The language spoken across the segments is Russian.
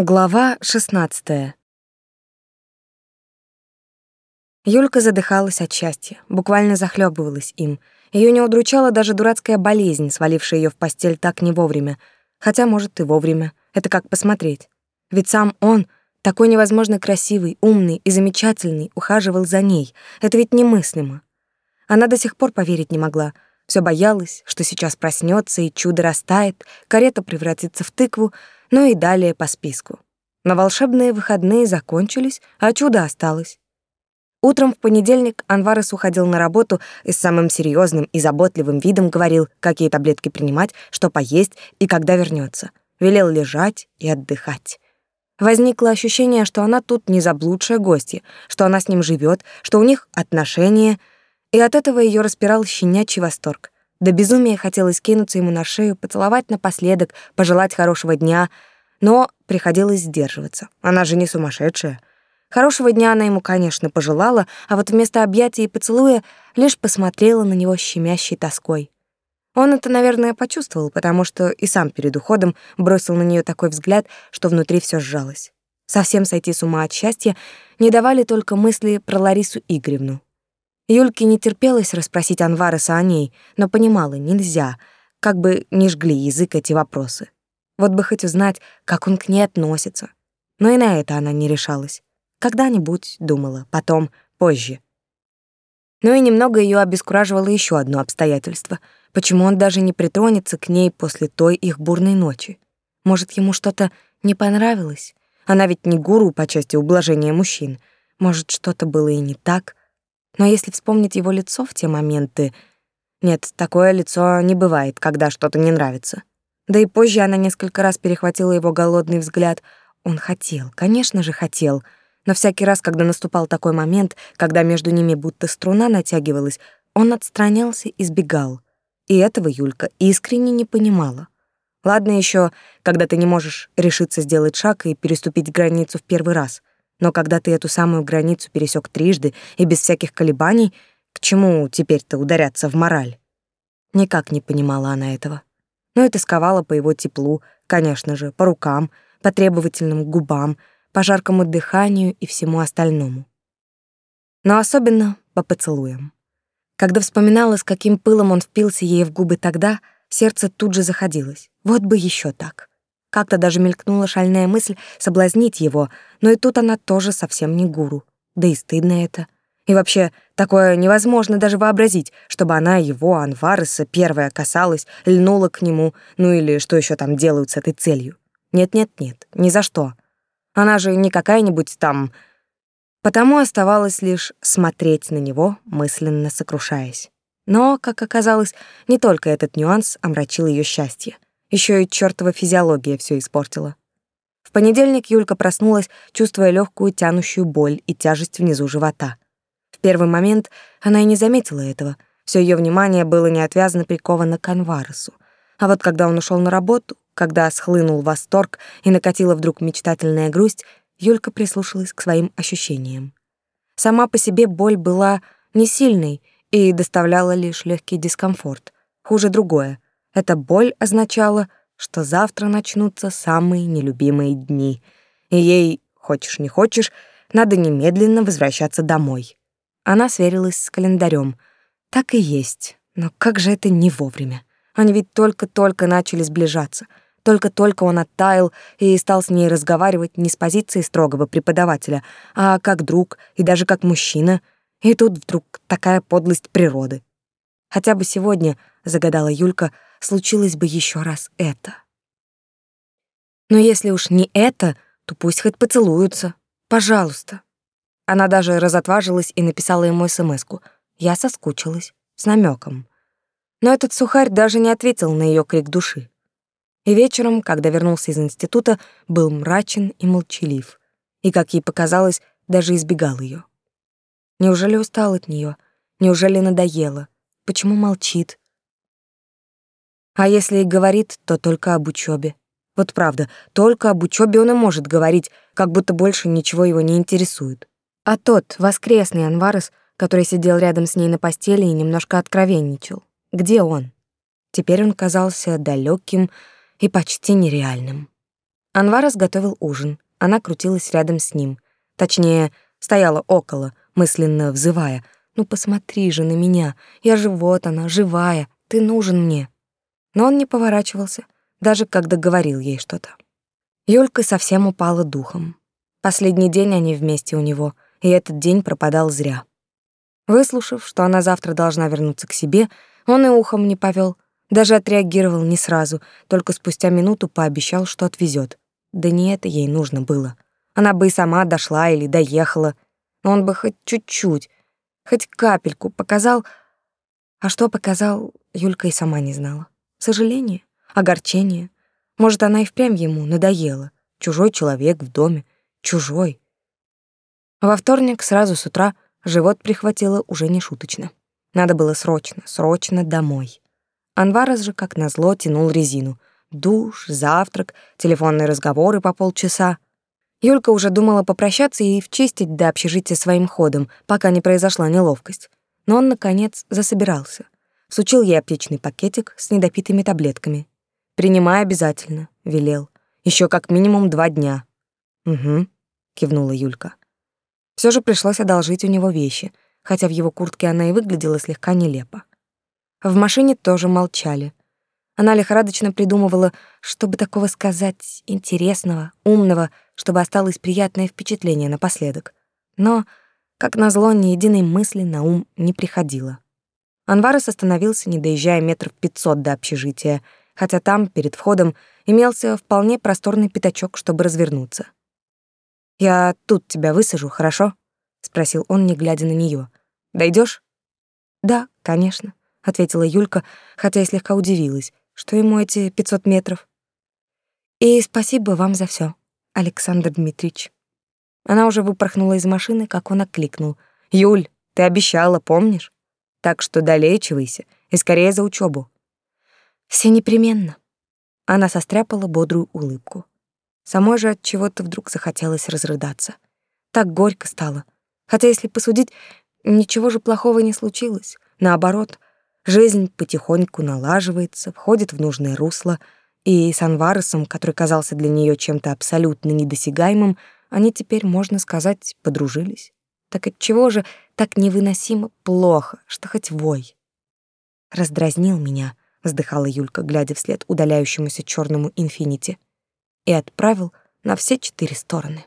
Глава 16. Юлька задыхалась от счастья, буквально захлебывалась им. Ее не удручала даже дурацкая болезнь, свалившая ее в постель так не вовремя. Хотя, может, и вовремя. Это как посмотреть. Ведь сам он, такой невозможно красивый, умный и замечательный, ухаживал за ней. Это ведь немыслимо. Она до сих пор поверить не могла. Все боялась, что сейчас проснется и чудо растает, карета превратится в тыкву, ну и далее по списку. Но волшебные выходные закончились, а чудо осталось. Утром в понедельник Анварес уходил на работу и с самым серьезным и заботливым видом говорил, какие таблетки принимать, что поесть и когда вернется. Велел лежать и отдыхать. Возникло ощущение, что она тут не заблудшая гостья, что она с ним живет, что у них отношения, и от этого ее распирал щенячий восторг. До безумия хотелось кинуться ему на шею, поцеловать напоследок, пожелать хорошего дня, но приходилось сдерживаться. Она же не сумасшедшая. Хорошего дня она ему, конечно, пожелала, а вот вместо объятия и поцелуя лишь посмотрела на него щемящей тоской. Он это, наверное, почувствовал, потому что и сам перед уходом бросил на нее такой взгляд, что внутри все сжалось. Совсем сойти с ума от счастья не давали только мысли про Ларису Игоревну. Юльке не терпелось расспросить Анвареса о ней, но понимала, нельзя, как бы не жгли язык эти вопросы. Вот бы хоть узнать, как он к ней относится. Но и на это она не решалась. Когда-нибудь, думала, потом, позже. Но и немного ее обескураживало еще одно обстоятельство. Почему он даже не притронется к ней после той их бурной ночи? Может, ему что-то не понравилось? Она ведь не гуру по части ублажения мужчин. Может, что-то было и не так — но если вспомнить его лицо в те моменты... Нет, такое лицо не бывает, когда что-то не нравится. Да и позже она несколько раз перехватила его голодный взгляд. Он хотел, конечно же, хотел. Но всякий раз, когда наступал такой момент, когда между ними будто струна натягивалась, он отстранялся и сбегал. И этого Юлька искренне не понимала. Ладно еще, когда ты не можешь решиться сделать шаг и переступить границу в первый раз — но когда ты эту самую границу пересек трижды и без всяких колебаний, к чему теперь-то ударяться в мораль? Никак не понимала она этого. Но и тосковала по его теплу, конечно же, по рукам, по требовательным губам, по жаркому дыханию и всему остальному. Но особенно по поцелуям. Когда вспоминала, с каким пылом он впился ей в губы тогда, сердце тут же заходилось. Вот бы еще так. Как-то даже мелькнула шальная мысль соблазнить его, но и тут она тоже совсем не гуру. Да и стыдно это. И вообще, такое невозможно даже вообразить, чтобы она его, Анвареса, первая касалась, льнула к нему, ну или что еще там делают с этой целью. Нет-нет-нет, ни за что. Она же не какая-нибудь там... Потому оставалось лишь смотреть на него, мысленно сокрушаясь. Но, как оказалось, не только этот нюанс омрачил ее счастье. Еще и чертова физиология все испортила. В понедельник Юлька проснулась, чувствуя легкую тянущую боль и тяжесть внизу живота. Первый момент она и не заметила этого. Все ее внимание было неотвязно приковано к Анваресу. А вот когда он ушел на работу, когда схлынул восторг и накатила вдруг мечтательная грусть, Юлька прислушалась к своим ощущениям. Сама по себе боль была не сильной и доставляла лишь легкий дискомфорт. Хуже другое. Эта боль означала, что завтра начнутся самые нелюбимые дни, и ей, хочешь не хочешь, надо немедленно возвращаться домой. Она сверилась с календарем. Так и есть, но как же это не вовремя. Они ведь только-только начали сближаться. Только-только он оттаял и стал с ней разговаривать не с позиции строгого преподавателя, а как друг и даже как мужчина. И тут вдруг такая подлость природы. Хотя бы сегодня, загадала Юлька, случилось бы еще раз это. Но если уж не это, то пусть хоть поцелуются. Пожалуйста. Она даже разотважилась и написала ему смс-ку. Я соскучилась, с намеком. Но этот сухарь даже не ответил на ее крик души. И вечером, когда вернулся из института, был мрачен и молчалив. И, как ей показалось, даже избегал ее. Неужели устал от нее? Неужели надоело? Почему молчит? А если и говорит, то только об учебе. Вот правда, только об учебе он и может говорить, как будто больше ничего его не интересует. А тот, воскресный Анварес, который сидел рядом с ней на постели и немножко откровенничал, где он? Теперь он казался далеким и почти нереальным. Анвар изготовил ужин. Она крутилась рядом с ним. Точнее, стояла около, мысленно взывая. «Ну посмотри же на меня. Я же вот она, живая. Ты нужен мне». Но он не поворачивался, даже когда говорил ей что-то. Юлька совсем упала духом. Последний день они вместе у него, и этот день пропадал зря. Выслушав, что она завтра должна вернуться к себе, он и ухом не повел, даже отреагировал не сразу, только спустя минуту пообещал, что отвезет. Да не это ей нужно было. Она бы и сама дошла или доехала, но он бы хоть чуть-чуть, хоть капельку показал... А что показал, Юлька и сама не знала. Сожаление, огорчение. Может, она и впрямь ему надоела. Чужой человек в доме. Чужой. Во вторник сразу с утра живот прихватило уже не шуточно. Надо было срочно, срочно домой. Анварас же, как назло, тянул резину. Душ, завтрак, телефонные разговоры по полчаса. Юлька уже думала попрощаться и вчистить до общежития своим ходом, пока не произошла неловкость. Но он, наконец, засобирался. Сучил ей аптечный пакетик с недопитыми таблетками. «Принимай обязательно», — велел. Еще как минимум два дня». «Угу», — кивнула Юлька. Все же пришлось одолжить у него вещи, хотя в его куртке она и выглядела слегка нелепо. В машине тоже молчали. Она лихорадочно придумывала, чтобы такого сказать интересного, умного, чтобы осталось приятное впечатление напоследок. Но, как назло, ни единой мысли на ум не приходило. Анварес остановился, не доезжая метров пятьсот до общежития, хотя там, перед входом, имелся вполне просторный пятачок, чтобы развернуться. «Я тут тебя высажу, хорошо?» — спросил он, не глядя на нее. Дойдешь? «Да, конечно», — ответила Юлька, хотя и слегка удивилась, что ему эти пятьсот метров. «И спасибо вам за все, Александр Дмитриевич». Она уже выпорхнула из машины, как он окликнул. «Юль, ты обещала, помнишь? Так что долечивайся и скорее за учебу. «Все непременно». Она состряпала бодрую улыбку. Самой же от чего-то вдруг захотелось разрыдаться. Так горько стало. Хотя, если посудить, ничего же плохого не случилось. Наоборот, жизнь потихоньку налаживается, входит в нужное русло, и с Анваресом, который казался для нее чем-то абсолютно недосягаемым, они теперь, можно сказать, подружились. Так от чего же так невыносимо плохо, что хоть вой? Раздразнил меня, вздыхала Юлька, глядя вслед удаляющемуся черному инфинити и отправил на все четыре стороны.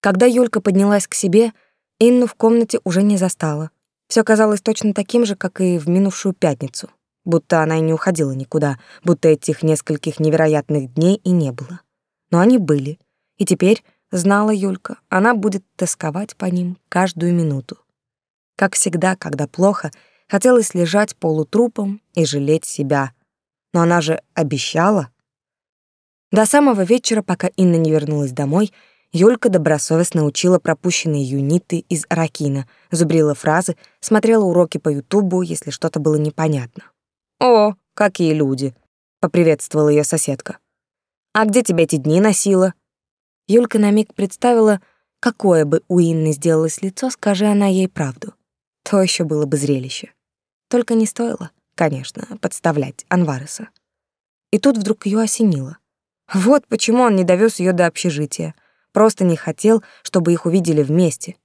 Когда Юлька поднялась к себе, Инну в комнате уже не застала. Все казалось точно таким же, как и в минувшую пятницу, будто она и не уходила никуда, будто этих нескольких невероятных дней и не было. Но они были, и теперь, знала Юлька, она будет тосковать по ним каждую минуту. Как всегда, когда плохо, хотелось лежать полутрупом и жалеть себя. Но она же обещала, до самого вечера, пока Инна не вернулась домой, Юлька добросовестно учила пропущенные юниты из Аракина, зубрила фразы, смотрела уроки по Ютубу, если что-то было непонятно. «О, какие люди!» — поприветствовала ее соседка. «А где тебя эти дни носила?» Юлька на миг представила, какое бы у Инны сделалось лицо, скажи она ей правду. То еще было бы зрелище. Только не стоило, конечно, подставлять Анвареса. И тут вдруг ее осенило — вот почему он не довез ее до общежития. Просто не хотел, чтобы их увидели вместе.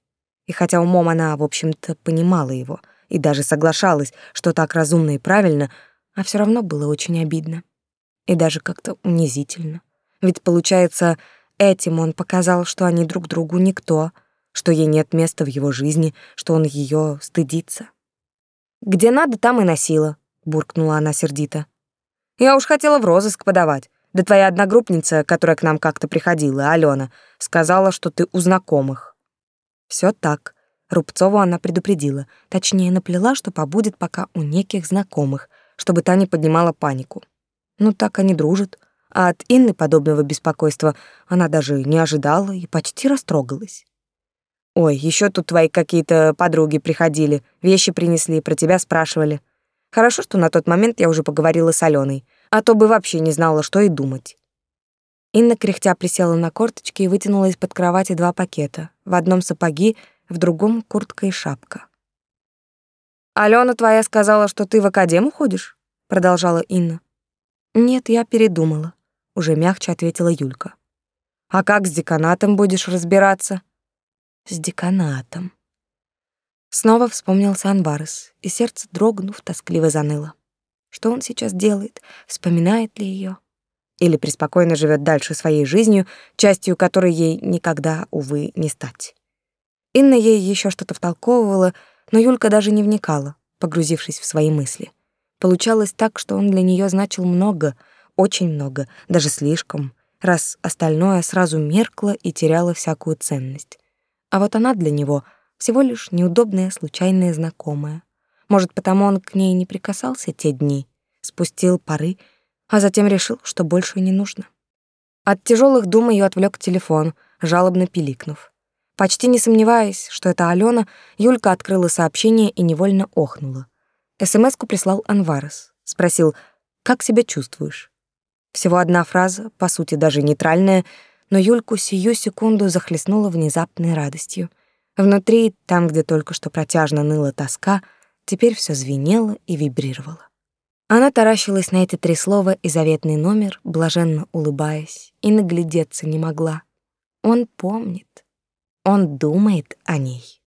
И хотя умом она, в общем-то, понимала его и даже соглашалась, что так разумно и правильно, а все равно было очень обидно. И даже как-то унизительно. Ведь, получается, этим он показал, что они друг другу никто, что ей нет места в его жизни, что он ее стыдится. «Где надо, там и носила», — буркнула она сердито. «Я уж хотела в розыск подавать. Да твоя одногруппница, которая к нам как-то приходила, Алена, сказала, что ты у знакомых. Все так. Рубцову она предупредила, точнее наплела, что побудет пока у неких знакомых, чтобы та не поднимала панику. Ну так они дружат. А от Инны подобного беспокойства она даже не ожидала и почти растрогалась. Ой, еще тут твои какие-то подруги приходили, вещи принесли, про тебя спрашивали. Хорошо, что на тот момент я уже поговорила с Аленой а то бы вообще не знала, что и думать. Инна кряхтя присела на корточки и вытянула из-под кровати два пакета. В одном сапоги, в другом куртка и шапка. «Алена твоя сказала, что ты в академу ходишь?» — продолжала Инна. «Нет, я передумала». уже мягче ответила Юлька. А как с деканатом будешь разбираться? С деканатом. Снова вспомнился Анварес, и сердце, дрогнув, тоскливо заныло. Что он сейчас делает? Вспоминает ли ее? Или преспокойно живет дальше своей жизнью, частью которой ей никогда, увы, не стать? Инна ей еще что-то втолковывала, но Юлька даже не вникала, погрузившись в свои мысли. Получалось так, что он для нее значил много, очень много, даже слишком, раз остальное сразу меркло и теряло всякую ценность. А вот она для него — всего лишь неудобная случайная знакомая. Может, потому он к ней не прикасался те дни, спустил пары, а затем решил, что больше не нужно. От тяжелых дум ее отвлек телефон, жалобно пиликнув. Почти не сомневаясь, что это Алена, Юлька открыла сообщение и невольно охнула. СМС-ку прислал Анварес. Спросил, как себя чувствуешь? Всего одна фраза, по сути даже нейтральная, но Юльку сию секунду захлестнула внезапной радостью — Внутри, там, где только что протяжно ныла тоска, теперь все звенело и вибрировало. Она таращилась на эти три слова и заветный номер, блаженно улыбаясь, и наглядеться не могла. Он помнит. Он думает о ней.